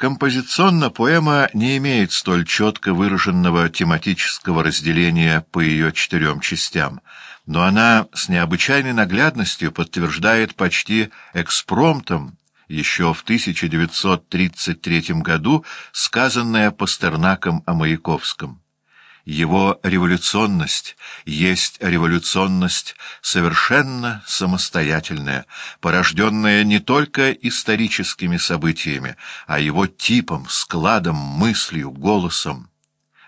Композиционно поэма не имеет столь четко выраженного тематического разделения по ее четырем частям, но она с необычайной наглядностью подтверждает почти экспромтом еще в 1933 году сказанное Пастернаком о Маяковском. Его революционность есть революционность совершенно самостоятельная, порожденная не только историческими событиями, а его типом, складом, мыслью, голосом.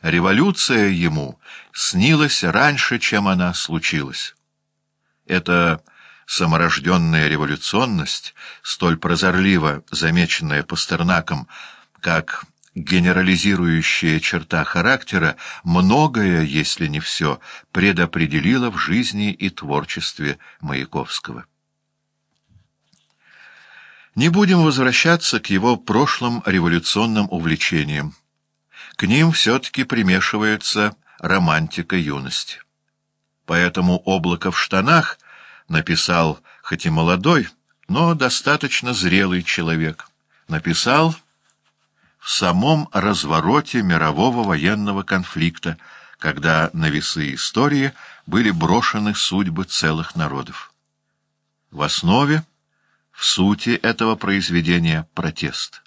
Революция ему снилась раньше, чем она случилась. Это саморожденная революционность, столь прозорливо замеченная Пастернаком, как генерализирующая черта характера, многое, если не все, предопределила в жизни и творчестве Маяковского. Не будем возвращаться к его прошлым революционным увлечениям. К ним все-таки примешивается романтика юности. Поэтому «Облако в штанах» написал, хоть и молодой, но достаточно зрелый человек. Написал в самом развороте мирового военного конфликта, когда на весы истории были брошены судьбы целых народов. В основе, в сути этого произведения протест.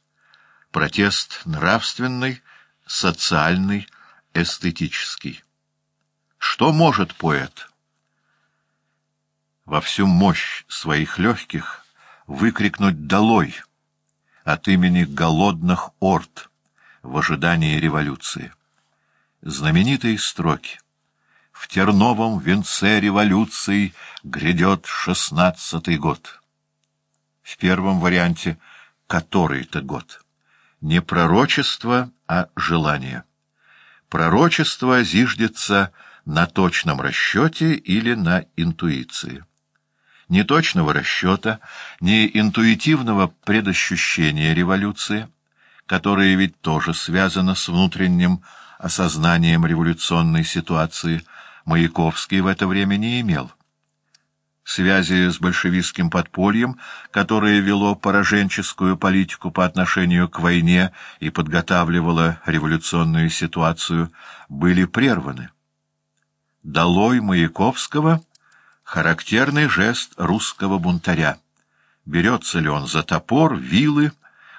Протест нравственный, социальный, эстетический. Что может поэт? Во всю мощь своих легких выкрикнуть «Долой!» От имени голодных орд в ожидании революции. Знаменитые строки. В терновом венце революции грядет шестнадцатый год. В первом варианте «который-то год». Не пророчество, а желание. Пророчество зиждется на точном расчете или на интуиции ни точного расчета, ни интуитивного предощущения революции, которое ведь тоже связано с внутренним осознанием революционной ситуации, Маяковский в это время не имел. Связи с большевистским подпольем, которое вело пораженческую политику по отношению к войне и подготавливало революционную ситуацию, были прерваны. Долой Маяковского — Характерный жест русского бунтаря. Берется ли он за топор, вилы,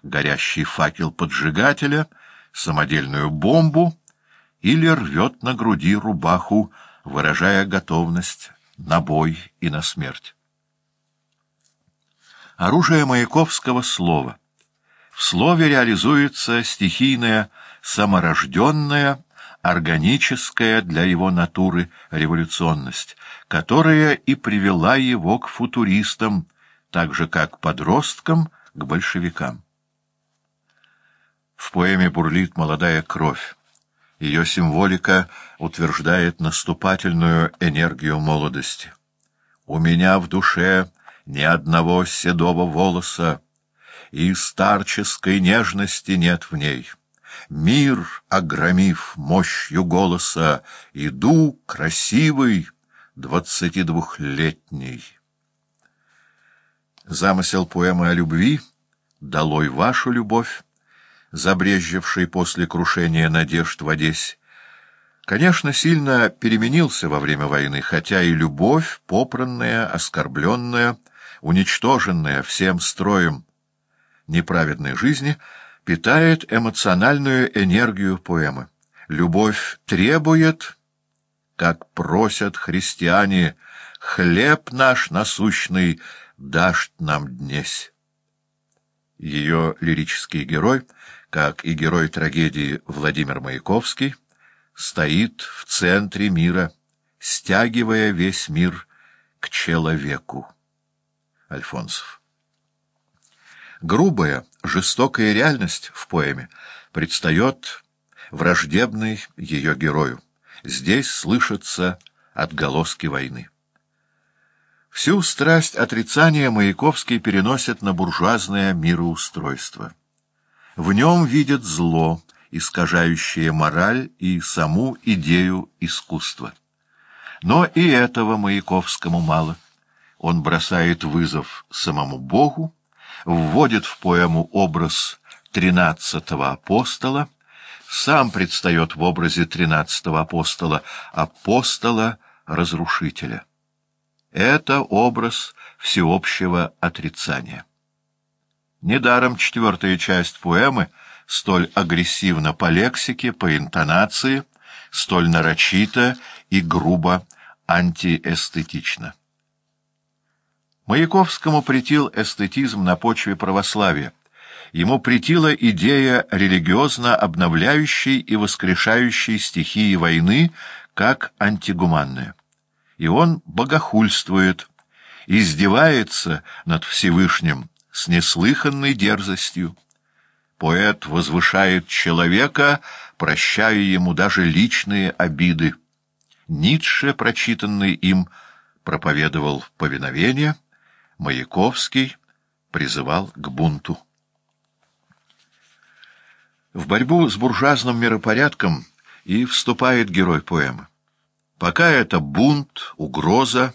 горящий факел поджигателя, самодельную бомбу или рвет на груди рубаху, выражая готовность на бой и на смерть. Оружие Маяковского — слово. В слове реализуется стихийная, саморожденная, органическая для его натуры революционность, которая и привела его к футуристам, так же как подросткам к большевикам. В поэме бурлит молодая кровь. Ее символика утверждает наступательную энергию молодости. «У меня в душе ни одного седого волоса, и старческой нежности нет в ней». Мир, огромив мощью голоса, Иду красивый, двадцатидвухлетний. Замысел поэмы о любви «Долой вашу любовь», забрежевший после крушения надежд в Одессе, конечно, сильно переменился во время войны, хотя и любовь, попранная, оскорбленная, уничтоженная всем строем неправедной жизни — питает эмоциональную энергию поэмы. Любовь требует, как просят христиане, «Хлеб наш насущный дашь нам днесь». Ее лирический герой, как и герой трагедии Владимир Маяковский, стоит в центре мира, стягивая весь мир к человеку. Альфонсов Грубая, жестокая реальность в поэме предстает враждебной ее герою. Здесь слышатся отголоски войны. Всю страсть отрицания Маяковский переносит на буржуазное мироустройство. В нем видят зло, искажающее мораль и саму идею искусства. Но и этого Маяковскому мало. Он бросает вызов самому Богу, вводит в поэму образ тринадцатого апостола, сам предстает в образе тринадцатого апостола, апостола-разрушителя. Это образ всеобщего отрицания. Недаром четвертая часть поэмы столь агрессивна по лексике, по интонации, столь нарочито и грубо антиэстетична. Маяковскому претил эстетизм на почве православия. Ему претила идея религиозно обновляющей и воскрешающей стихии войны как антигуманная. И он богохульствует, издевается над Всевышним с неслыханной дерзостью. Поэт возвышает человека, прощая ему даже личные обиды. Ницше, прочитанный им, проповедовал повиновение — Маяковский призывал к бунту. В борьбу с буржуазным миропорядком и вступает герой поэмы. Пока это бунт, угроза,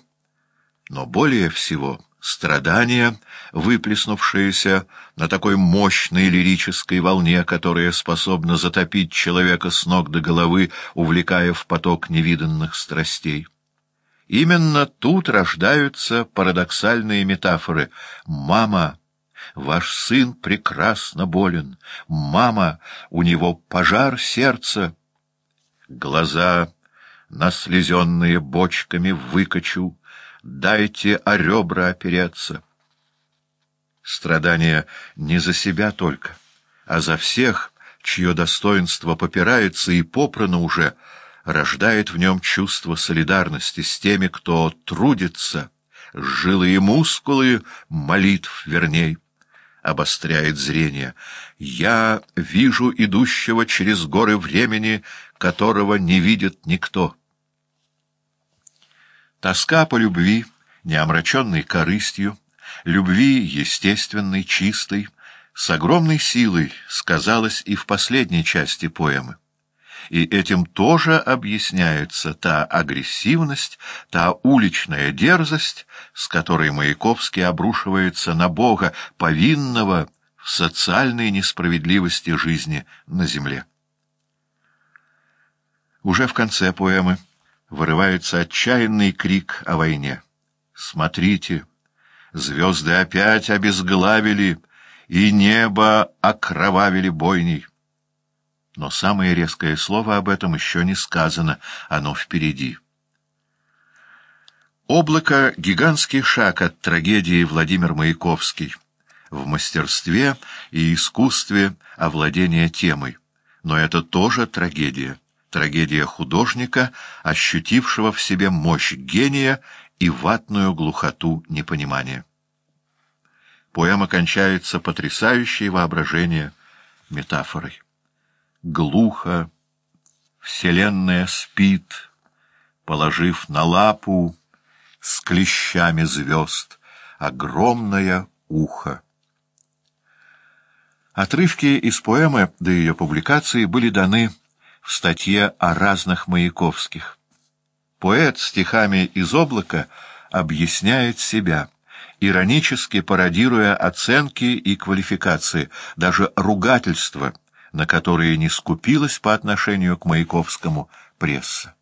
но более всего страдания, выплеснувшиеся на такой мощной лирической волне, которая способна затопить человека с ног до головы, увлекая в поток невиданных страстей. Именно тут рождаются парадоксальные метафоры. «Мама, ваш сын прекрасно болен. Мама, у него пожар сердца». Глаза, наслезенные бочками, выкачу, дайте о ребра опереться. Страдания не за себя только, а за всех, чье достоинство попирается и попрано уже — рождает в нем чувство солидарности с теми, кто трудится, жилы и мускулы молитв верней, обостряет зрение. Я вижу идущего через горы времени, которого не видит никто. Тоска по любви, не омраченной корыстью, любви естественной, чистой, с огромной силой сказалась и в последней части поэмы и этим тоже объясняется та агрессивность, та уличная дерзость, с которой Маяковский обрушивается на Бога, повинного в социальной несправедливости жизни на земле. Уже в конце поэмы вырывается отчаянный крик о войне. «Смотрите, звезды опять обезглавили, и небо окровавили бойней». Но самое резкое слово об этом еще не сказано, оно впереди. Облако — гигантский шаг от трагедии Владимир Маяковский в мастерстве и искусстве овладения темой. Но это тоже трагедия. Трагедия художника, ощутившего в себе мощь гения и ватную глухоту непонимания. Поэма кончается потрясающей воображение метафорой глухо, вселенная спит, положив на лапу с клещами звезд огромное ухо. Отрывки из поэмы до ее публикации были даны в статье о разных Маяковских. Поэт стихами из облака объясняет себя, иронически пародируя оценки и квалификации, даже ругательства — на которые не скупилась по отношению к Маяковскому пресса.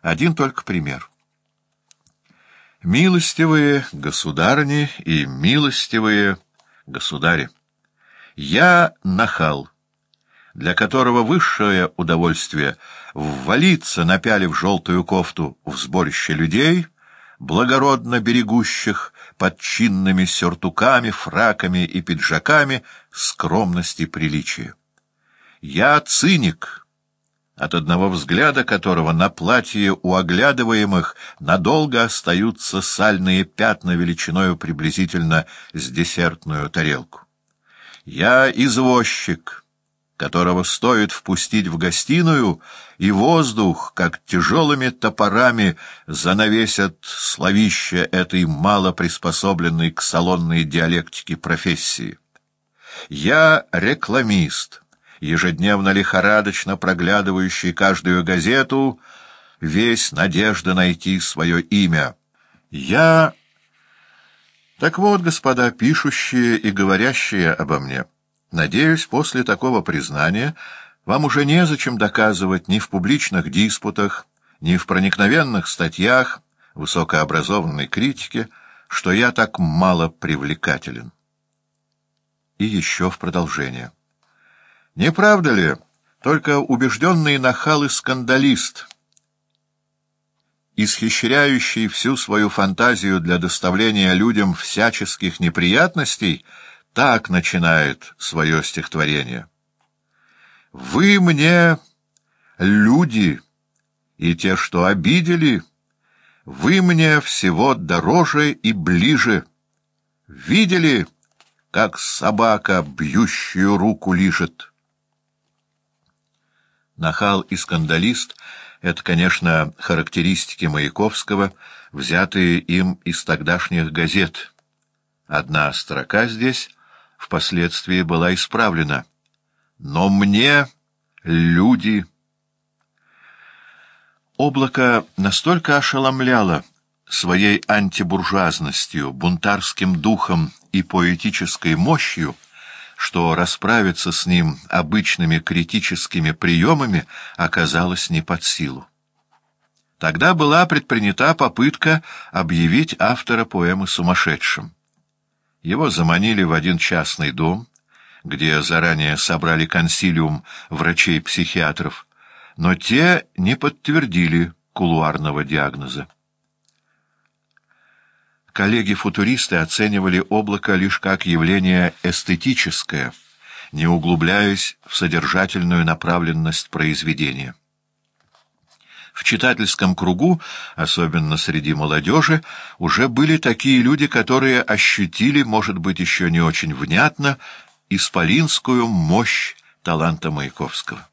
Один только пример. Милостивые государни и милостивые государи, я нахал, для которого высшее удовольствие ввалиться, напялив желтую кофту в сборище людей, благородно берегущих под чинными сюртуками, фраками и пиджаками скромности приличия. Я циник, от одного взгляда которого на платье у оглядываемых надолго остаются сальные пятна величиною приблизительно с десертную тарелку. Я извозчик, которого стоит впустить в гостиную, и воздух, как тяжелыми топорами, занавесят словище этой мало приспособленной к салонной диалектике профессии. Я рекламист, ежедневно лихорадочно проглядывающий каждую газету, весь надежда найти свое имя. Я... Так вот, господа, пишущие и говорящие обо мне, Надеюсь, после такого признания вам уже незачем доказывать ни в публичных диспутах, ни в проникновенных статьях высокообразованной критики, что я так мало привлекателен. И еще в продолжение. Не правда ли, только убежденный нахал и скандалист, исхищряющий всю свою фантазию для доставления людям всяческих неприятностей, так начинает свое стихотворение. «Вы мне, люди, и те, что обидели, вы мне всего дороже и ближе. Видели, как собака бьющую руку лижет?» Нахал и скандалист — это, конечно, характеристики Маяковского, взятые им из тогдашних газет. Одна строка здесь впоследствии была исправлена. «Но мне люди...» Облако настолько ошеломляло своей антибуржуазностью, бунтарским духом и поэтической мощью, что расправиться с ним обычными критическими приемами оказалось не под силу. Тогда была предпринята попытка объявить автора поэмы сумасшедшим. Его заманили в один частный дом, где заранее собрали консилиум врачей-психиатров, но те не подтвердили кулуарного диагноза. Коллеги-футуристы оценивали облако лишь как явление эстетическое, не углубляясь в содержательную направленность произведения. В читательском кругу, особенно среди молодежи, уже были такие люди, которые ощутили, может быть, еще не очень внятно, исполинскую мощь таланта Маяковского.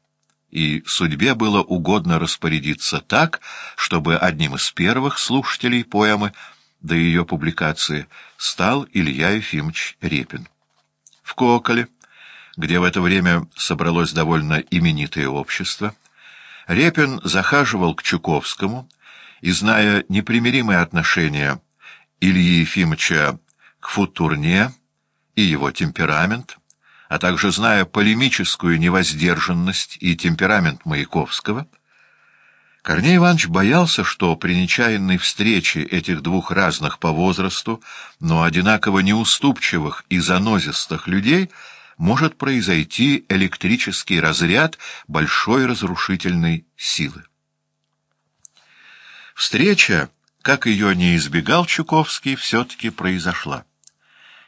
И судьбе было угодно распорядиться так, чтобы одним из первых слушателей поэмы — до ее публикации стал Илья Ефимович Репин. В Коколе, где в это время собралось довольно именитое общество, Репин захаживал к Чуковскому и, зная непримиримое отношение Ильи Ефимовича к футурне и его темперамент, а также зная полемическую невоздержанность и темперамент Маяковского, Корней Иванович боялся, что при нечаянной встрече этих двух разных по возрасту, но одинаково неуступчивых и занозистых людей может произойти электрический разряд большой разрушительной силы. Встреча, как ее не избегал Чуковский, все-таки произошла.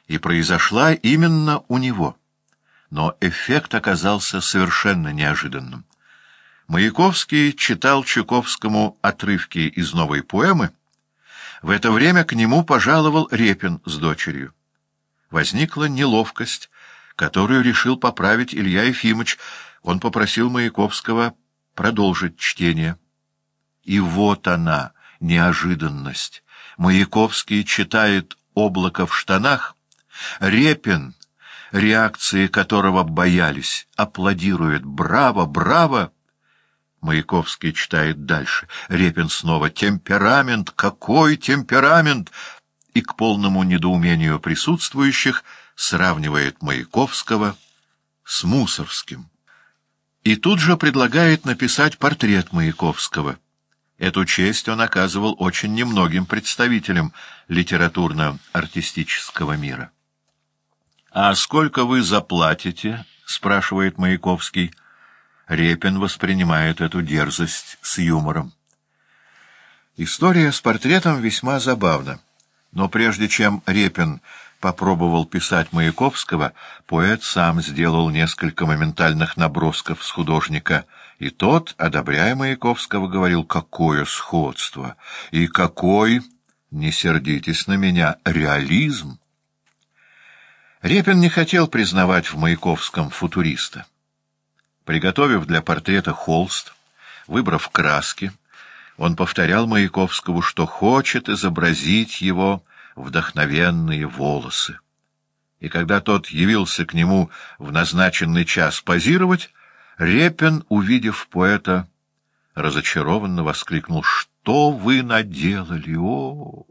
И произошла именно у него. Но эффект оказался совершенно неожиданным. Маяковский читал Чуковскому отрывки из новой поэмы. В это время к нему пожаловал Репин с дочерью. Возникла неловкость, которую решил поправить Илья Ефимович. Он попросил Маяковского продолжить чтение. И вот она, неожиданность. Маяковский читает «Облако в штанах», Репин, реакции которого боялись, аплодирует «Браво! Браво!» Маяковский читает дальше. Репин снова «Темперамент! Какой темперамент!» и к полному недоумению присутствующих сравнивает Маяковского с Мусорским. И тут же предлагает написать портрет Маяковского. Эту честь он оказывал очень немногим представителям литературно-артистического мира. «А сколько вы заплатите?» — спрашивает Маяковский. Репин воспринимает эту дерзость с юмором. История с портретом весьма забавна. Но прежде чем Репин попробовал писать Маяковского, поэт сам сделал несколько моментальных набросков с художника, и тот, одобряя Маяковского, говорил «какое сходство» и «какой, не сердитесь на меня, реализм». Репин не хотел признавать в Маяковском футуриста. Приготовив для портрета холст, выбрав краски, он повторял Маяковскому, что хочет изобразить его вдохновенные волосы. И когда тот явился к нему в назначенный час позировать, Репин, увидев поэта, разочарованно воскликнул «Что вы наделали? О!»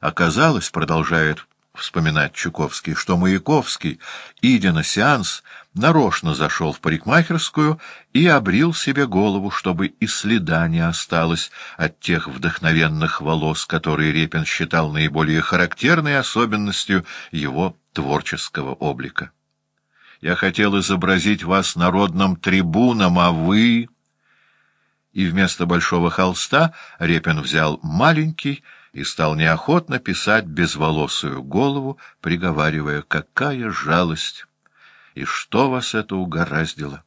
Оказалось, продолжает вспоминать Чуковский, что Маяковский, идя на сеанс, нарочно зашел в парикмахерскую и обрил себе голову, чтобы и следа не осталось от тех вдохновенных волос, которые Репин считал наиболее характерной особенностью его творческого облика. «Я хотел изобразить вас народным трибуном, а вы...» И вместо большого холста Репин взял маленький, и стал неохотно писать безволосую голову, приговаривая, какая жалость! И что вас это угораздило?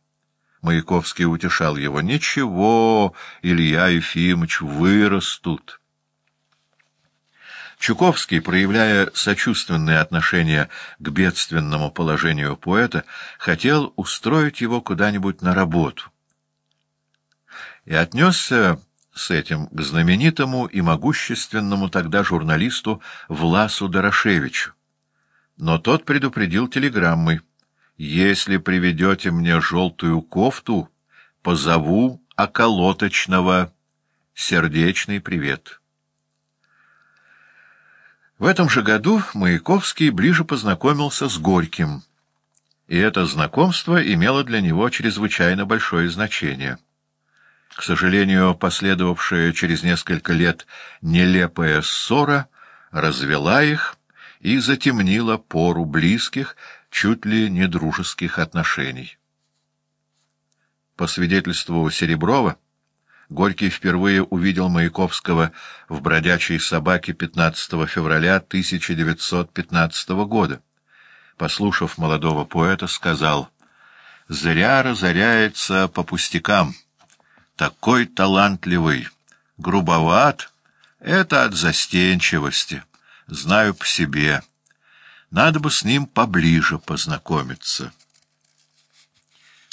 Маяковский утешал его. Ничего, Илья Ефимович, вырастут. Чуковский, проявляя сочувственное отношение к бедственному положению поэта, хотел устроить его куда-нибудь на работу. И отнесся с этим к знаменитому и могущественному тогда журналисту Власу Дорошевичу. Но тот предупредил телеграммой. «Если приведете мне желтую кофту, позову околоточного. Сердечный привет». В этом же году Маяковский ближе познакомился с Горьким, и это знакомство имело для него чрезвычайно большое значение. К сожалению, последовавшая через несколько лет нелепая ссора развела их и затемнила пору близких, чуть ли не дружеских отношений. По свидетельству Сереброва, Горький впервые увидел Маяковского в «Бродячей собаке» 15 февраля 1915 года. Послушав молодого поэта, сказал «Зря разоряется по пустякам» такой талантливый, грубоват — это от застенчивости, знаю по себе. Надо бы с ним поближе познакомиться.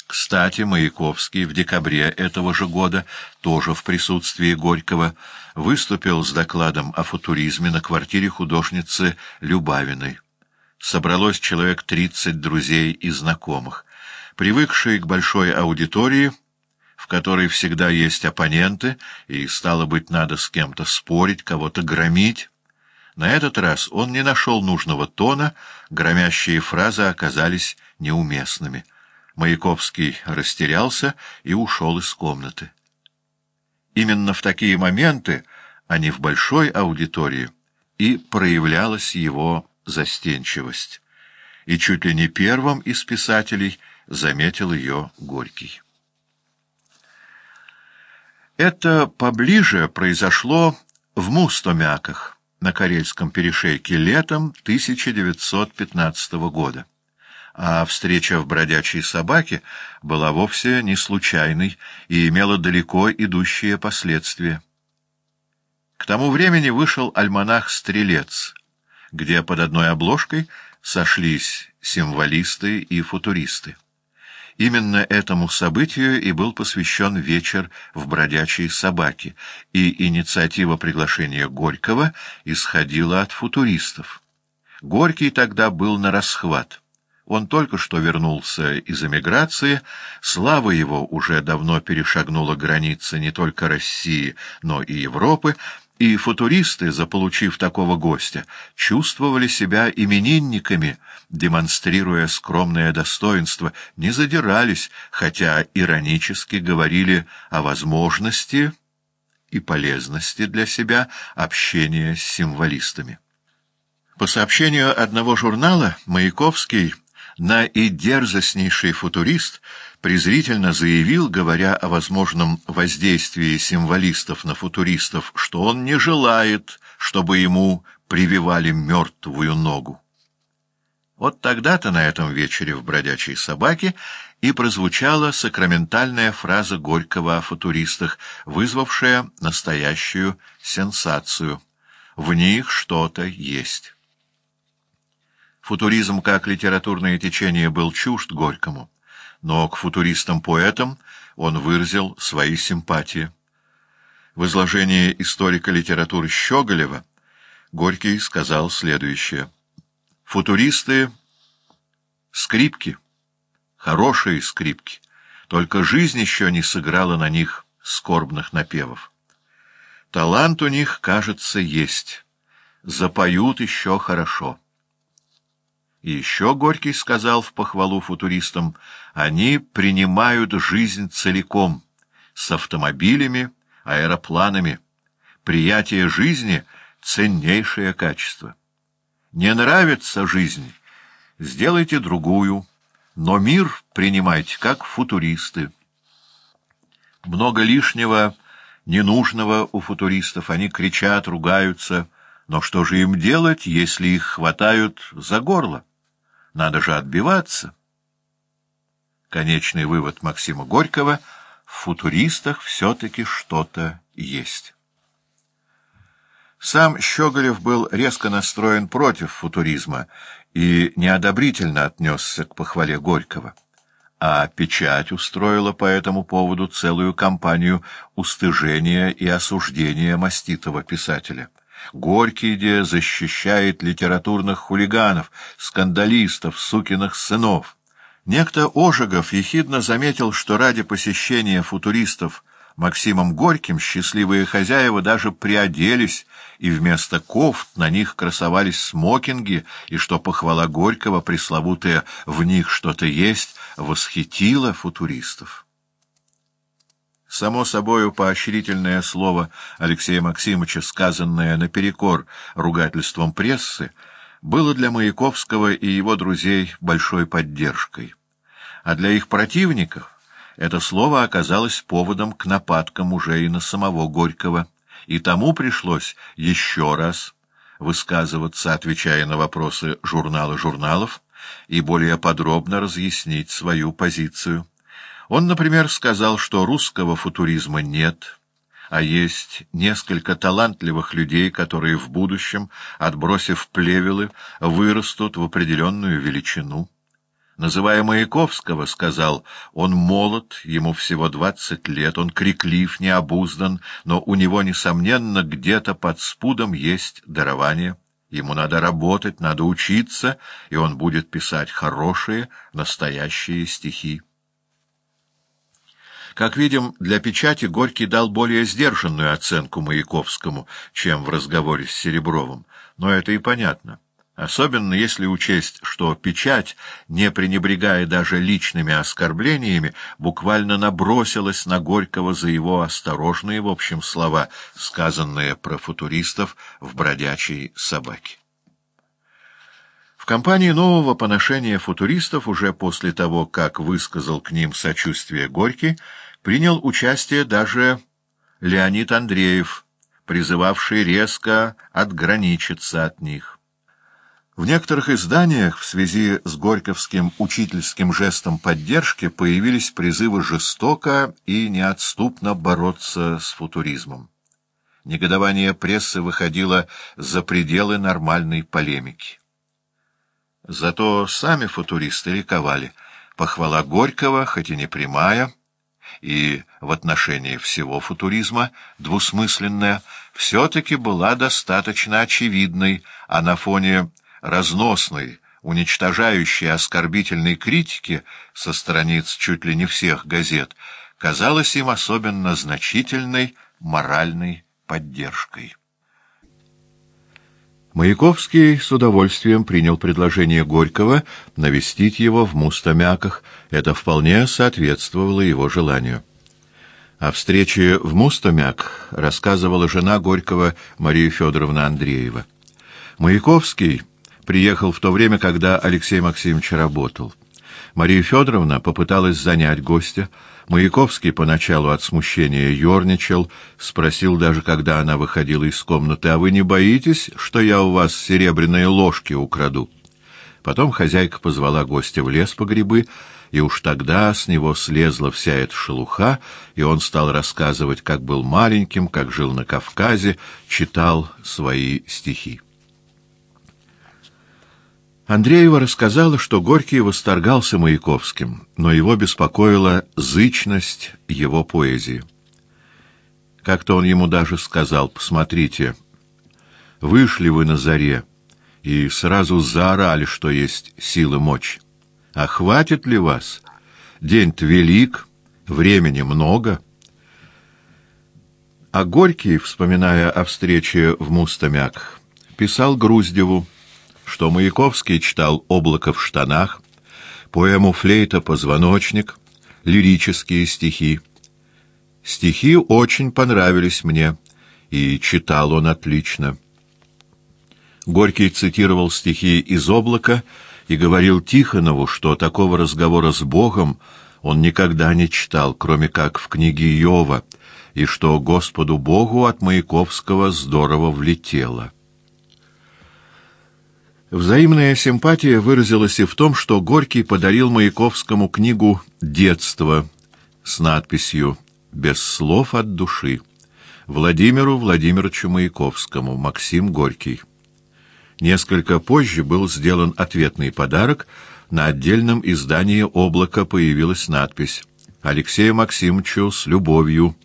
Кстати, Маяковский в декабре этого же года, тоже в присутствии Горького, выступил с докладом о футуризме на квартире художницы Любавиной. Собралось человек тридцать друзей и знакомых. Привыкшие к большой аудитории — в которой всегда есть оппоненты, и, стало быть, надо с кем-то спорить, кого-то громить. На этот раз он не нашел нужного тона, громящие фразы оказались неуместными. Маяковский растерялся и ушел из комнаты. Именно в такие моменты, а не в большой аудитории, и проявлялась его застенчивость. И чуть ли не первым из писателей заметил ее Горький. Это поближе произошло в Мустомяках на Карельском перешейке летом 1915 года. А встреча в бродячей собаке была вовсе не случайной и имела далеко идущие последствия. К тому времени вышел альманах «Стрелец», где под одной обложкой сошлись символисты и футуристы. Именно этому событию и был посвящен вечер в «Бродячей собаке», и инициатива приглашения Горького исходила от футуристов. Горький тогда был на расхват. Он только что вернулся из эмиграции, слава его уже давно перешагнула границы не только России, но и Европы, и футуристы, заполучив такого гостя, чувствовали себя именинниками, демонстрируя скромное достоинство, не задирались, хотя иронически говорили о возможности и полезности для себя общения с символистами. По сообщению одного журнала, Маяковский на и дерзостнейший футурист презрительно заявил, говоря о возможном воздействии символистов на футуристов, что он не желает, чтобы ему прививали мертвую ногу. Вот тогда-то на этом вечере в «Бродячей собаке» и прозвучала сакраментальная фраза Горького о футуристах, вызвавшая настоящую сенсацию. «В них что-то есть». Футуризм как литературное течение был чужд Горькому, но к футуристам-поэтам он выразил свои симпатии. В изложении историка литературы Щеголева Горький сказал следующее. «Футуристы — скрипки, хорошие скрипки, только жизнь еще не сыграла на них скорбных напевов. Талант у них, кажется, есть, запоют еще хорошо». И еще Горький сказал в похвалу футуристам, они принимают жизнь целиком, с автомобилями, аэропланами. Приятие жизни — ценнейшее качество. Не нравится жизнь — сделайте другую, но мир принимайте как футуристы. Много лишнего, ненужного у футуристов, они кричат, ругаются, но что же им делать, если их хватают за горло? Надо же отбиваться. Конечный вывод Максима Горького — в футуристах все-таки что-то есть. Сам Щеголев был резко настроен против футуризма и неодобрительно отнесся к похвале Горького. А печать устроила по этому поводу целую кампанию устыжения и осуждения маститого писателя. Горький где защищает литературных хулиганов, скандалистов, сукиных сынов. Некто Ожегов ехидно заметил, что ради посещения футуристов Максимом Горьким счастливые хозяева даже приоделись, и вместо кофт на них красовались смокинги, и что похвала Горького, пресловутая «в них что-то есть», восхитила футуристов. Само собою поощрительное слово Алексея Максимовича, сказанное наперекор ругательством прессы, было для Маяковского и его друзей большой поддержкой. А для их противников это слово оказалось поводом к нападкам уже и на самого Горького, и тому пришлось еще раз высказываться, отвечая на вопросы журнала журналов, и более подробно разъяснить свою позицию. Он, например, сказал, что русского футуризма нет, а есть несколько талантливых людей, которые в будущем, отбросив плевелы, вырастут в определенную величину. Называя Маяковского, сказал, он молод, ему всего двадцать лет, он криклив, необуздан, но у него, несомненно, где-то под спудом есть дарование. Ему надо работать, надо учиться, и он будет писать хорошие, настоящие стихи. Как видим, для печати Горький дал более сдержанную оценку Маяковскому, чем в разговоре с Серебровым, но это и понятно. Особенно если учесть, что печать, не пренебрегая даже личными оскорблениями, буквально набросилась на Горького за его осторожные, в общем, слова, сказанные про футуристов в «Бродячей собаке». В кампании нового поношения футуристов уже после того, как высказал к ним сочувствие Горький, принял участие даже Леонид Андреев, призывавший резко отграничиться от них. В некоторых изданиях в связи с горьковским учительским жестом поддержки появились призывы жестоко и неотступно бороться с футуризмом. Негодование прессы выходило за пределы нормальной полемики. Зато сами футуристы ликовали. Похвала Горького, хоть и не прямая, и в отношении всего футуризма двусмысленная, все-таки была достаточно очевидной, а на фоне разносной, уничтожающей оскорбительной критики со страниц чуть ли не всех газет, казалась им особенно значительной моральной поддержкой. Маяковский с удовольствием принял предложение Горького навестить его в Мустомяках. Это вполне соответствовало его желанию. О встрече в Мустомяк рассказывала жена Горького Мария Федоровна Андреева. Маяковский приехал в то время, когда Алексей Максимович работал. Мария Федоровна попыталась занять гостя. Маяковский поначалу от смущения ерничал, спросил даже, когда она выходила из комнаты, «А вы не боитесь, что я у вас серебряные ложки украду?» Потом хозяйка позвала гостя в лес по грибы, и уж тогда с него слезла вся эта шелуха, и он стал рассказывать, как был маленьким, как жил на Кавказе, читал свои стихи. Андреева рассказала, что Горький восторгался Маяковским, но его беспокоила зычность его поэзии. Как-то он ему даже сказал, «Посмотрите, вышли вы на заре и сразу заорали, что есть силы мочь. А хватит ли вас? День-то велик, времени много». А Горький, вспоминая о встрече в Мустомяках, писал Груздеву, что Маяковский читал «Облако в штанах», поэму «Флейта позвоночник», лирические стихи. Стихи очень понравились мне, и читал он отлично. Горький цитировал стихи из «Облака» и говорил Тихонову, что такого разговора с Богом он никогда не читал, кроме как в книге Иова, и что Господу Богу от Маяковского здорово влетело. Взаимная симпатия выразилась и в том, что Горький подарил Маяковскому книгу «Детство» с надписью «Без слов от души» Владимиру Владимировичу Маяковскому, Максим Горький. Несколько позже был сделан ответный подарок, на отдельном издании «Облако» появилась надпись «Алексею Максимовичу с любовью»,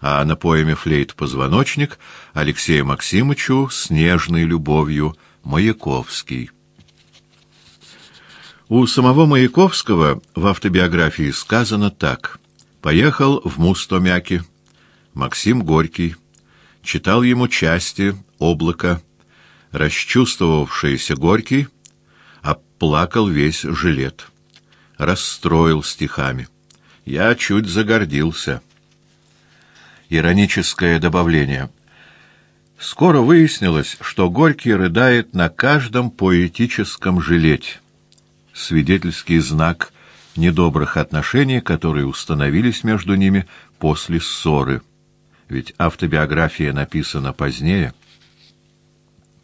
а на поэме «Флейт-позвоночник» Алексею Максимовичу с нежной любовью – Маяковский. У самого Маяковского в автобиографии сказано так. «Поехал в Мустомяки. Максим Горький. Читал ему части «Облако». Расчувствовавшийся Горький оплакал весь жилет. Расстроил стихами. Я чуть загордился. Ироническое добавление — Скоро выяснилось, что Горький рыдает на каждом поэтическом жилете. Свидетельский знак недобрых отношений, которые установились между ними после ссоры. Ведь автобиография написана позднее.